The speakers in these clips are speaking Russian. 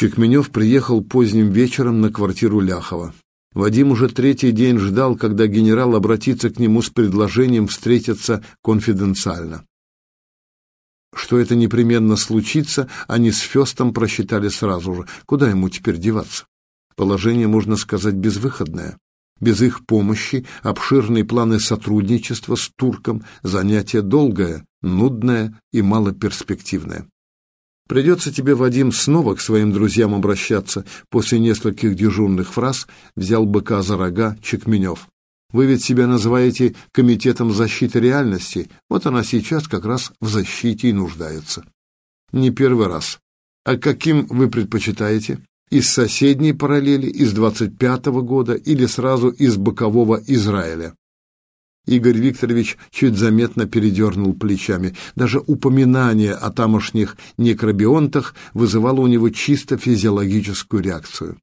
Чекменев приехал поздним вечером на квартиру Ляхова. Вадим уже третий день ждал, когда генерал обратится к нему с предложением встретиться конфиденциально. Что это непременно случится, они с Фестом просчитали сразу же. Куда ему теперь деваться? Положение, можно сказать, безвыходное. Без их помощи обширные планы сотрудничества с турком – занятие долгое, нудное и малоперспективное. Придется тебе, Вадим, снова к своим друзьям обращаться. После нескольких дежурных фраз взял быка за рога Чекменев. Вы ведь себя называете Комитетом защиты реальности. Вот она сейчас как раз в защите и нуждается. Не первый раз. А каким вы предпочитаете? Из соседней параллели, из 25-го года или сразу из бокового Израиля? Игорь Викторович чуть заметно передернул плечами. Даже упоминание о тамошних некробионтах вызывало у него чисто физиологическую реакцию.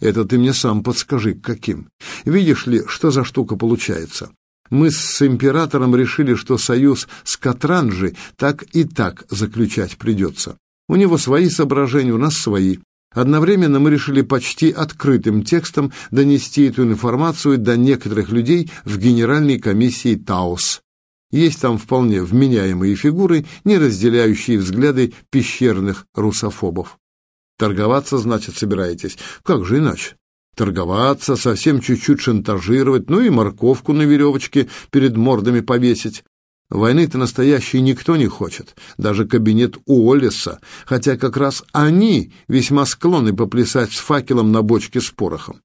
Это ты мне сам подскажи, каким. Видишь ли, что за штука получается? Мы с императором решили, что союз с Катранжи так и так заключать придется. У него свои соображения, у нас свои. Одновременно мы решили почти открытым текстом донести эту информацию до некоторых людей в Генеральной комиссии ТАОС. Есть там вполне вменяемые фигуры, не разделяющие взгляды пещерных русофобов. Торговаться, значит, собираетесь? Как же иначе? Торговаться, совсем чуть-чуть шантажировать, ну и морковку на веревочке перед мордами повесить. Войны-то настоящей никто не хочет, даже кабинет Уоллеса, хотя как раз они весьма склонны поплясать с факелом на бочке с порохом.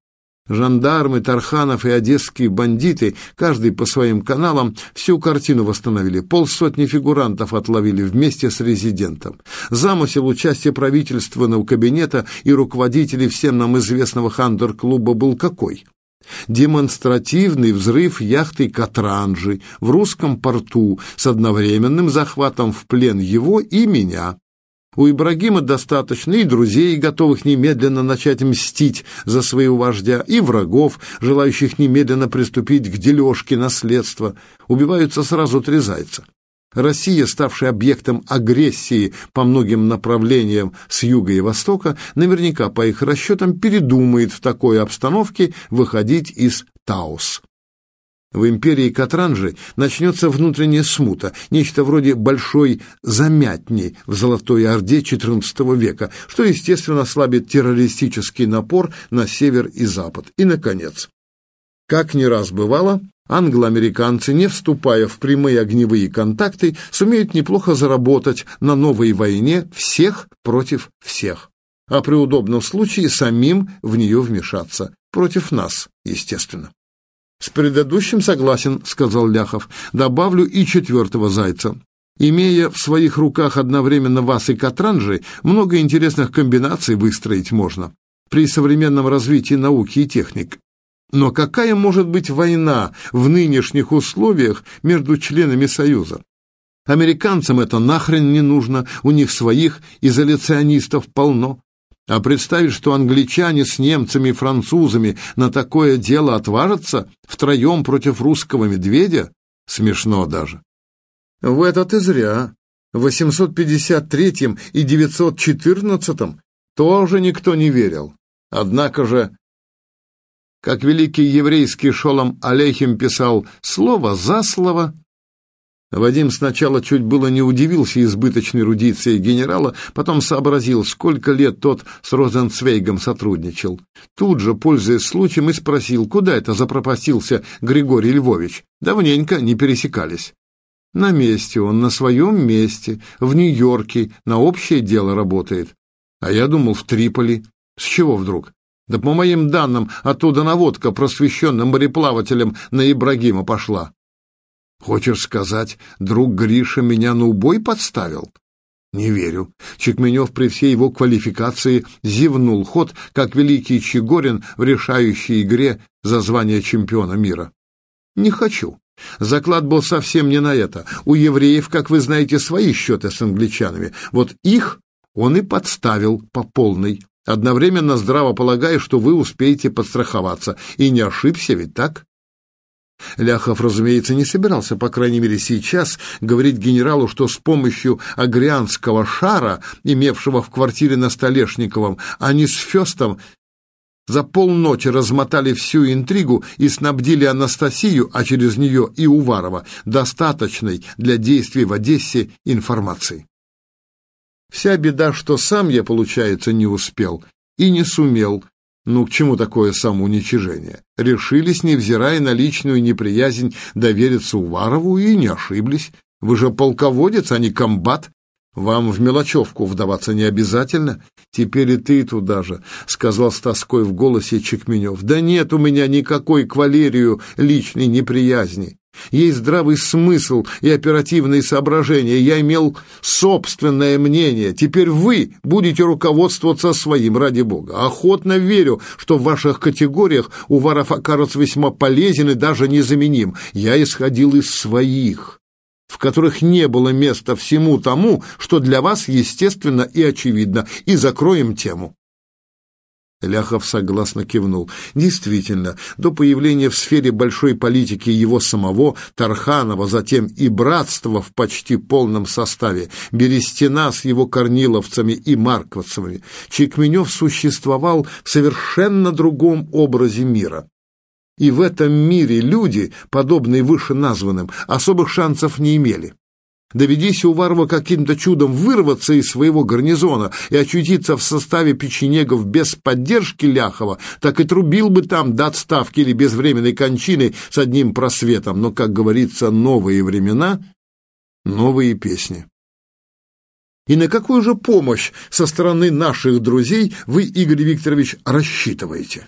Жандармы, Тарханов и одесские бандиты, каждый по своим каналам, всю картину восстановили. Полсотни фигурантов отловили вместе с резидентом. Замысел участия правительственного кабинета и руководителей всем нам известного хандер-клуба был какой? Демонстративный взрыв яхты Катранжи в русском порту с одновременным захватом в плен его и меня. У Ибрагима достаточно и друзей, готовых немедленно начать мстить за своего вождя, и врагов, желающих немедленно приступить к дележке наследства. Убиваются сразу три зайца. Россия, ставшая объектом агрессии по многим направлениям с юга и востока, наверняка, по их расчетам, передумает в такой обстановке выходить из Таос. В империи Катранжи начнется внутренняя смута, нечто вроде большой замятни в Золотой Орде XIV века, что, естественно, ослабит террористический напор на север и запад. И, наконец, как не раз бывало, англо-американцы, не вступая в прямые огневые контакты, сумеют неплохо заработать на новой войне всех против всех, а при удобном случае самим в нее вмешаться. Против нас, естественно. «С предыдущим согласен», — сказал Ляхов. «Добавлю и четвертого зайца. Имея в своих руках одновременно вас и Катранжи, много интересных комбинаций выстроить можно при современном развитии науки и техник. Но какая может быть война в нынешних условиях между членами Союза? Американцам это нахрен не нужно, у них своих изоляционистов полно. А представить, что англичане с немцами и французами на такое дело отважатся втроем против русского медведя, смешно даже. В это ты зря. В 853 и 914 тоже никто не верил. Однако же как великий еврейский Шолом Алейхим писал слово за слово. Вадим сначала чуть было не удивился избыточной эрудиции генерала, потом сообразил, сколько лет тот с Розенцвейгом сотрудничал. Тут же, пользуясь случаем, и спросил, куда это запропастился Григорий Львович. Давненько не пересекались. На месте он, на своем месте, в Нью-Йорке, на общее дело работает. А я думал, в Триполи. С чего вдруг? Да по моим данным, оттуда наводка просвещенным мореплавателям на Ибрагима пошла. Хочешь сказать, друг Гриша меня на убой подставил? Не верю. Чекменев при всей его квалификации зевнул ход, как великий Чегорин в решающей игре за звание чемпиона мира. Не хочу. Заклад был совсем не на это. У евреев, как вы знаете, свои счеты с англичанами. Вот их он и подставил по полной. Одновременно здраво полагая, что вы успеете подстраховаться. И не ошибся ведь так? Ляхов, разумеется, не собирался, по крайней мере сейчас, говорить генералу, что с помощью агрянского шара, имевшего в квартире на Столешниковом, они с Фестом за полночи размотали всю интригу и снабдили Анастасию, а через нее и Уварова, достаточной для действий в Одессе информацией. Вся беда, что сам я, получается, не успел и не сумел ну, к чему такое самоуничижение? Решились, невзирая на личную неприязнь, довериться Уварову и не ошиблись. Вы же полководец, а не комбат. Вам в мелочевку вдаваться не обязательно. Теперь и ты туда же, — сказал с тоской в голосе Чекменев. Да нет у меня никакой к Валерию личной неприязни. Есть здравый смысл и оперативные соображения. Я имел собственное мнение. Теперь вы будете руководствоваться своим, ради бога. Охотно верю, что в ваших категориях Уваров окажется весьма полезен и даже незаменим. Я исходил из своих, в которых не было места всему тому, что для вас естественно и очевидно, и закроем тему. Ляхов согласно кивнул. Действительно, до появления в сфере большой политики его самого, Тарханова, затем и братства в почти полном составе, Берестина с его корниловцами и марковцами, Чекменев существовал в совершенно другом образе мира. И в этом мире люди, подобные вышеназванным, особых шансов не имели. Доведись Уварова каким-то чудом вырваться из своего гарнизона и очутиться в составе печенегов без поддержки Ляхова, так и трубил бы там до отставки или безвременной кончины с одним просветом. Но, как говорится, новые времена, новые песни. И на какую же помощь со стороны наших друзей вы, Игорь Викторович, рассчитываете?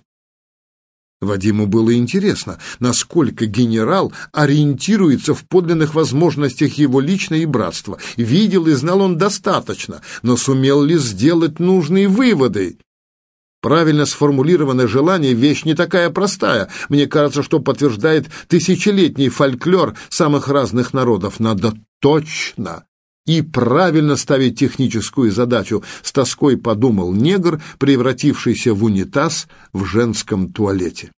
Вадиму было интересно, насколько генерал ориентируется в подлинных возможностях его лично и братства. Видел и знал он достаточно, но сумел ли сделать нужные выводы? Правильно сформулированное желание – вещь не такая простая. Мне кажется, что подтверждает тысячелетний фольклор самых разных народов. Надо точно и правильно ставить техническую задачу, с тоской подумал негр, превратившийся в унитаз в женском туалете.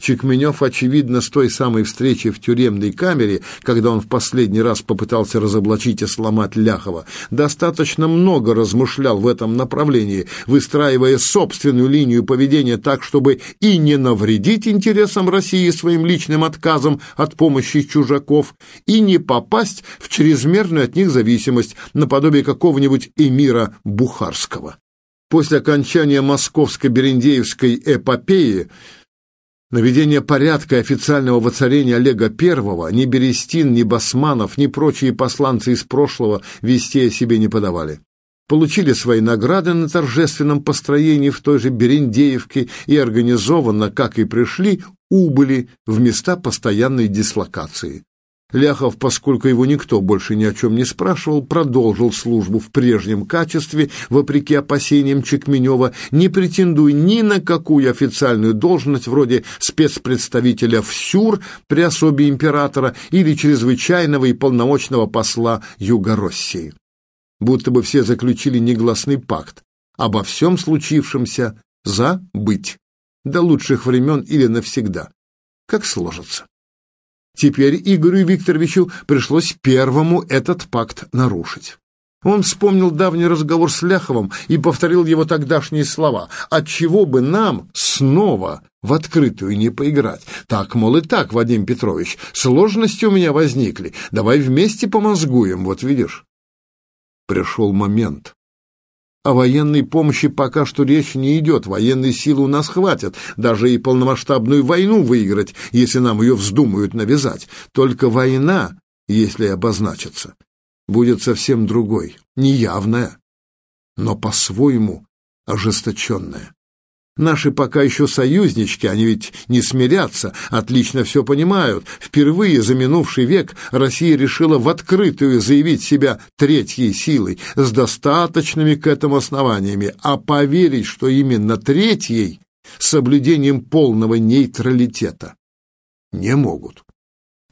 Чекменев, очевидно, с той самой встречи в тюремной камере, когда он в последний раз попытался разоблачить и сломать Ляхова, достаточно много размышлял в этом направлении, выстраивая собственную линию поведения так, чтобы и не навредить интересам России своим личным отказом от помощи чужаков, и не попасть в чрезмерную от них зависимость, наподобие какого-нибудь эмира Бухарского. После окончания московско-берендеевской эпопеи Наведение порядка и официального воцарения Олега I ни Берестин, ни Басманов, ни прочие посланцы из прошлого вести о себе не подавали. Получили свои награды на торжественном построении в той же Берендеевке и организованно, как и пришли, убыли в места постоянной дислокации. Ляхов, поскольку его никто больше ни о чем не спрашивал, продолжил службу в прежнем качестве, вопреки опасениям Чекменева, не претендуя ни на какую официальную должность вроде спецпредставителя в СЮР при особе императора или чрезвычайного и полномочного посла Юго-России. Будто бы все заключили негласный пакт обо всем случившемся забыть до лучших времен или навсегда, как сложится. Теперь Игорю Викторовичу пришлось первому этот пакт нарушить. Он вспомнил давний разговор с Ляховым и повторил его тогдашние слова. «Отчего бы нам снова в открытую не поиграть? Так, мол, и так, Вадим Петрович, сложности у меня возникли. Давай вместе помозгуем, вот видишь». Пришел момент, о военной помощи пока что речь не идет, военной силы у нас хватит, даже и полномасштабную войну выиграть, если нам ее вздумают навязать. Только война, если обозначится, будет совсем другой, неявная, но по-своему ожесточенная. Наши пока еще союзнички, они ведь не смирятся, отлично все понимают. Впервые за минувший век Россия решила в открытую заявить себя третьей силой, с достаточными к этому основаниями, а поверить, что именно третьей, с соблюдением полного нейтралитета, не могут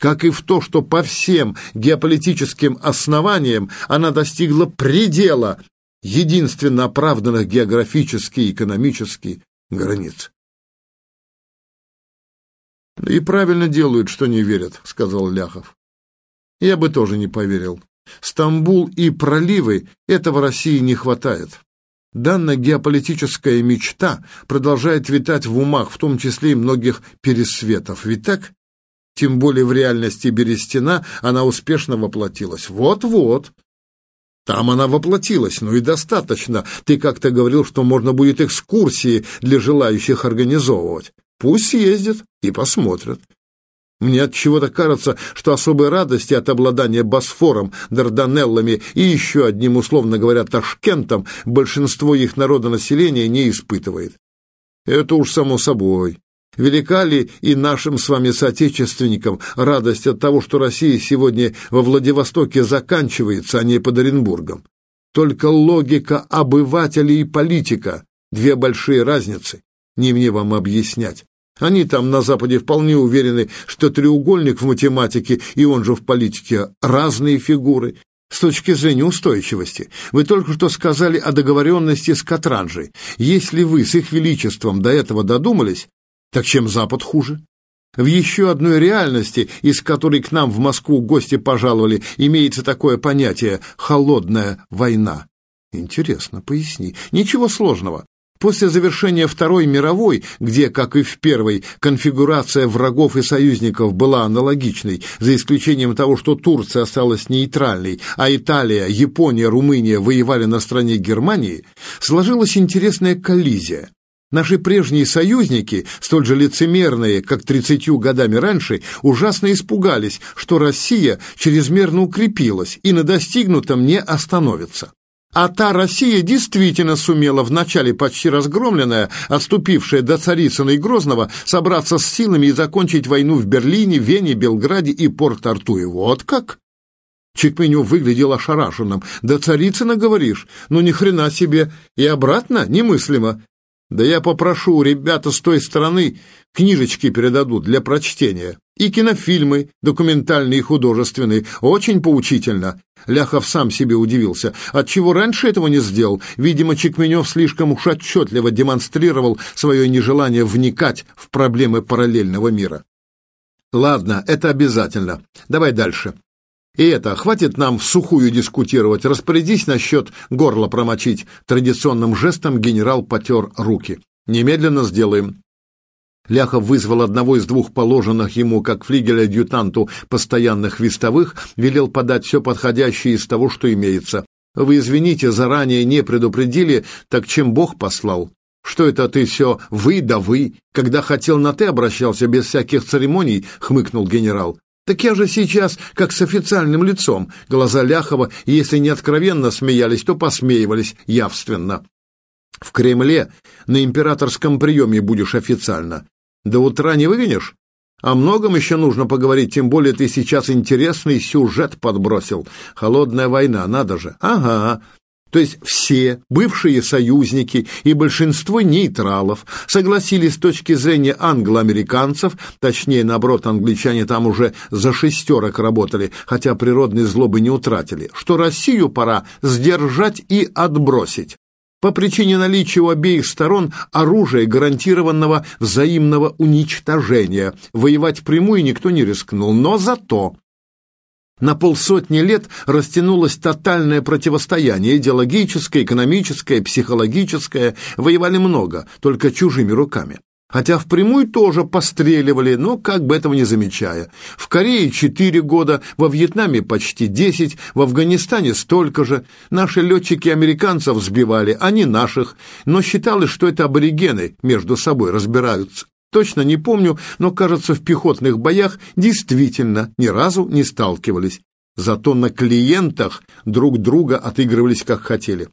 как и в то, что по всем геополитическим основаниям она достигла предела единственно оправданных географически и экономически границ. И правильно делают, что не верят, сказал Ляхов. Я бы тоже не поверил. Стамбул и проливы этого России не хватает. Данная геополитическая мечта продолжает витать в умах, в том числе и многих пересветов. Ведь так? Тем более в реальности Берестина она успешно воплотилась. Вот-вот. Там она воплотилась, ну и достаточно. Ты как-то говорил, что можно будет экскурсии для желающих организовывать. Пусть съездят и посмотрят. Мне от чего-то кажется, что особой радости от обладания Босфором, Дарданеллами и еще одним, условно говоря, Ташкентом большинство их народонаселения не испытывает. Это уж само собой. Велика ли и нашим с вами соотечественникам радость от того, что Россия сегодня во Владивостоке заканчивается, а не под Оренбургом? Только логика обывателя и политика – две большие разницы. Не мне вам объяснять. Они там на Западе вполне уверены, что треугольник в математике и он же в политике разные фигуры. С точки зрения устойчивости, вы только что сказали о договоренности с Катранжей. Если вы с их величеством до этого додумались, так чем Запад хуже? В еще одной реальности, из которой к нам в Москву гости пожаловали, имеется такое понятие «холодная война». Интересно, поясни. Ничего сложного. После завершения Второй мировой, где, как и в Первой, конфигурация врагов и союзников была аналогичной, за исключением того, что Турция осталась нейтральной, а Италия, Япония, Румыния воевали на стороне Германии, сложилась интересная коллизия. Наши прежние союзники, столь же лицемерные, как тридцатью годами раньше, ужасно испугались, что Россия чрезмерно укрепилась и на достигнутом не остановится. А та Россия действительно сумела, вначале почти разгромленная, отступившая до Царицына и Грозного, собраться с силами и закончить войну в Берлине, Вене, Белграде и Порт-Артуе. Вот как? Чекменев выглядел ошарашенным. «Да Царицына, говоришь? Ну ни хрена себе! И обратно? Немыслимо! Да я попрошу, ребята с той стороны книжечки передадут для прочтения. И кинофильмы, документальные и художественные. Очень поучительно. Ляхов сам себе удивился. Отчего раньше этого не сделал? Видимо, Чекменев слишком уж отчетливо демонстрировал свое нежелание вникать в проблемы параллельного мира. Ладно, это обязательно. Давай дальше. И это, хватит нам в сухую дискутировать, распорядись насчет горла промочить. Традиционным жестом генерал потер руки. Немедленно сделаем. Ляхов вызвал одного из двух положенных ему, как флигель-адъютанту, постоянных вестовых, велел подать все подходящее из того, что имеется. Вы извините, заранее не предупредили, так чем Бог послал? Что это ты все «вы да вы», когда хотел на «ты» обращался без всяких церемоний, хмыкнул генерал. Так я же сейчас как с официальным лицом. Глаза Ляхова, если не откровенно смеялись, то посмеивались явственно. В Кремле на императорском приеме будешь официально. До утра не выгонишь? О многом еще нужно поговорить, тем более ты сейчас интересный сюжет подбросил. Холодная война, надо же. Ага, то есть все бывшие союзники и большинство нейтралов согласились с точки зрения англоамериканцев, точнее, наоборот, англичане там уже за шестерок работали, хотя природной злобы не утратили, что Россию пора сдержать и отбросить по причине наличия у обеих сторон оружия, гарантированного взаимного уничтожения. Воевать впрямую никто не рискнул, но зато на полсотни лет растянулось тотальное противостояние, идеологическое, экономическое, психологическое. Воевали много, только чужими руками. Хотя впрямую тоже постреливали, но как бы этого не замечая. В Корее четыре года, во Вьетнаме почти десять, в Афганистане столько же. Наши летчики американцев сбивали, а не наших, но считалось, что это аборигены между собой разбираются. Точно не помню, но, кажется, в пехотных боях действительно ни разу не сталкивались. Зато на клиентах друг друга отыгрывались как хотели.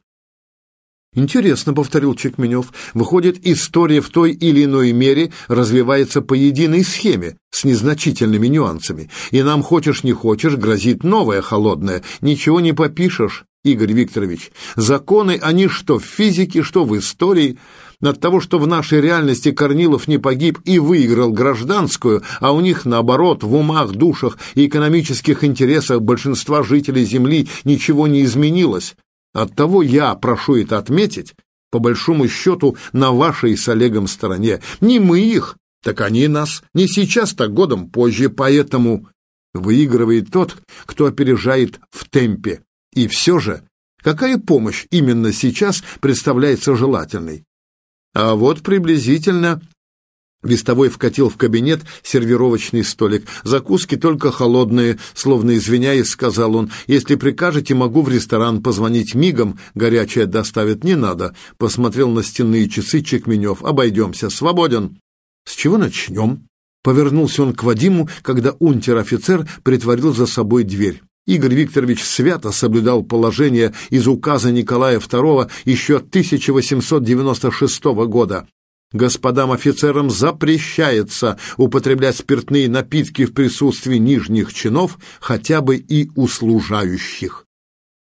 «Интересно», — повторил Чекменев, — «выходит, история в той или иной мере развивается по единой схеме, с незначительными нюансами, и нам, хочешь не хочешь, грозит новая холодная. Ничего не попишешь, Игорь Викторович. Законы, они что в физике, что в истории. От того, что в нашей реальности Корнилов не погиб и выиграл гражданскую, а у них, наоборот, в умах, душах и экономических интересах большинства жителей Земли ничего не изменилось. Оттого я прошу это отметить, по большому счету, на вашей с Олегом стороне. Не мы их, Так они нас не сейчас, так годом позже, поэтому выигрывает тот, кто опережает в темпе. И все же, какая помощь именно сейчас представляется желательной? А вот приблизительно Вестовой вкатил в кабинет сервировочный столик. «Закуски только холодные», словно извиняясь, сказал он. «Если прикажете, могу в ресторан позвонить мигом. Горячее доставят не надо». Посмотрел на стенные часы Чекменев. «Обойдемся. Свободен». «С чего начнем?» Повернулся он к Вадиму, когда унтер-офицер притворил за собой дверь. Игорь Викторович свято соблюдал положение из указа Николая II еще 1896 года. Господам офицерам запрещается употреблять спиртные напитки в присутствии нижних чинов, хотя бы и услужающих.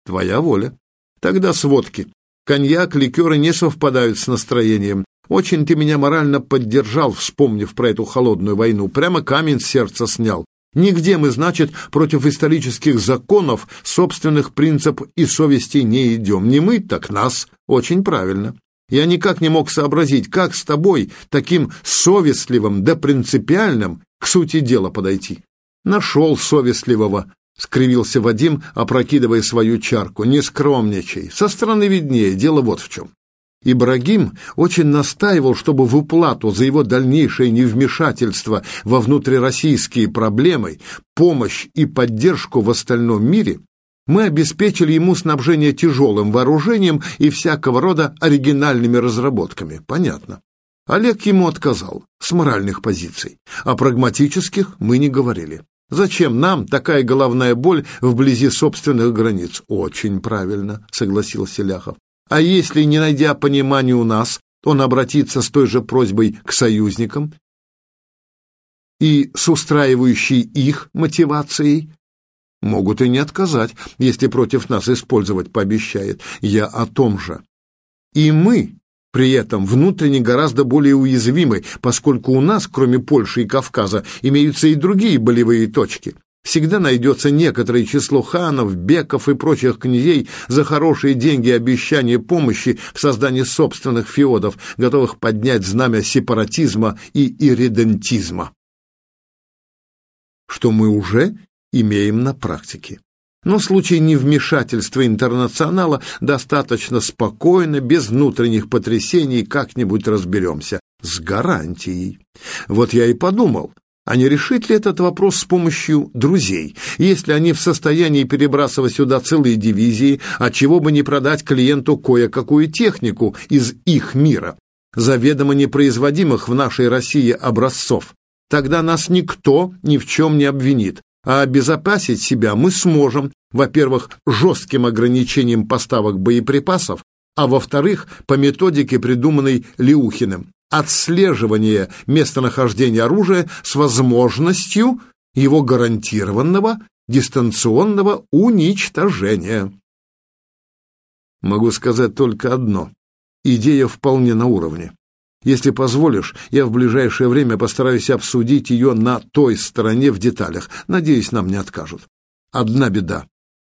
Твоя воля. Тогда сводки. Коньяк, ликеры не совпадают с настроением. Очень ты меня морально поддержал, вспомнив про эту холодную войну. Прямо камень с сердца снял. Нигде мы, значит, против исторических законов, собственных принципов и совести не идем. Не мы, так нас. Очень правильно. Я никак не мог сообразить, как с тобой, таким совестливым да принципиальным, к сути дела подойти. Нашел совестливого, — скривился Вадим, опрокидывая свою чарку. «Не скромничай. Со стороны виднее. Дело вот в чем. Ибрагим очень настаивал, чтобы в уплату за его дальнейшее невмешательство во внутрироссийские проблемы, помощь и поддержку в остальном мире мы обеспечили ему снабжение тяжелым вооружением и всякого рода оригинальными разработками. Понятно. Олег ему отказал с моральных позиций, а прагматических мы не говорили. Зачем нам такая головная боль вблизи собственных границ? Очень правильно, согласился Ляхов. А если, не найдя понимания у нас, он обратится с той же просьбой к союзникам и с устраивающей их мотивацией, Могут и не отказать, если против нас использовать пообещает. Я о том же. И мы при этом внутренне гораздо более уязвимы, поскольку у нас, кроме Польши и Кавказа, имеются и другие болевые точки. Всегда найдется некоторое число ханов, беков и прочих князей за хорошие деньги и обещания помощи в создании собственных феодов, готовых поднять знамя сепаратизма и ирредентизма. Что мы уже имеем на практике. Но в случае невмешательства интернационала достаточно спокойно, без внутренних потрясений, как-нибудь разберемся. С гарантией. Вот я и подумал, а не решит ли этот вопрос с помощью друзей? Если они в состоянии перебрасывать сюда целые дивизии, а чего бы не продать клиенту кое-какую технику из их мира, заведомо непроизводимых в нашей России образцов, тогда нас никто ни в чем не обвинит, а обезопасить себя мы сможем, во-первых, жестким ограничением поставок боеприпасов, а во-вторых, по методике, придуманной Леухиным, отслеживание местонахождения оружия с возможностью его гарантированного дистанционного уничтожения. Могу сказать только одно. Идея вполне на уровне. Если позволишь, я в ближайшее время постараюсь обсудить ее на той стороне в деталях. Надеюсь, нам не откажут. Одна беда.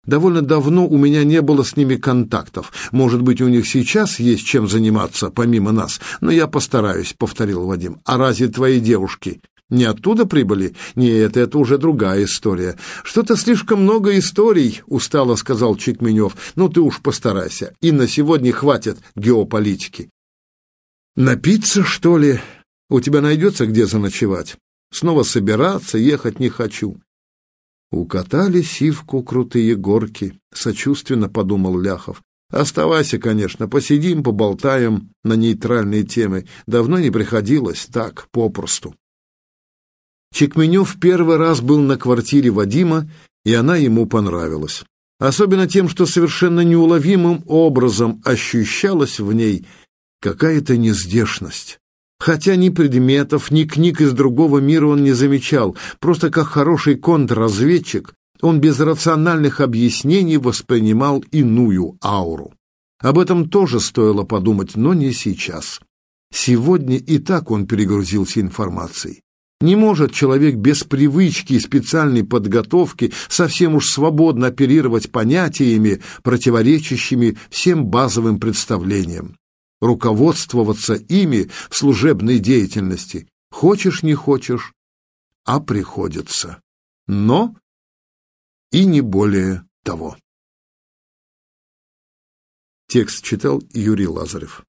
Довольно давно у меня не было с ними контактов. Может быть, у них сейчас есть чем заниматься, помимо нас. Но я постараюсь, — повторил Вадим. А разве твои девушки не оттуда прибыли? Нет, это уже другая история. Что-то слишком много историй, — устало сказал Чекменев. Ну, ты уж постарайся. И на сегодня хватит геополитики. Напиться, что ли? У тебя найдется где заночевать? Снова собираться, ехать не хочу. Укатали сивку крутые горки, сочувственно подумал Ляхов. Оставайся, конечно, посидим, поболтаем на нейтральные темы. Давно не приходилось, так, попросту. Чекменев первый раз был на квартире Вадима, и она ему понравилась. Особенно тем, что совершенно неуловимым образом ощущалась в ней какая-то нездешность. Хотя ни предметов, ни книг из другого мира он не замечал, просто как хороший контрразведчик он без рациональных объяснений воспринимал иную ауру. Об этом тоже стоило подумать, но не сейчас. Сегодня и так он перегрузился информацией. Не может человек без привычки и специальной подготовки совсем уж свободно оперировать понятиями, противоречащими всем базовым представлениям руководствоваться ими в служебной деятельности. Хочешь, не хочешь, а приходится. Но и не более того. Текст читал Юрий Лазарев.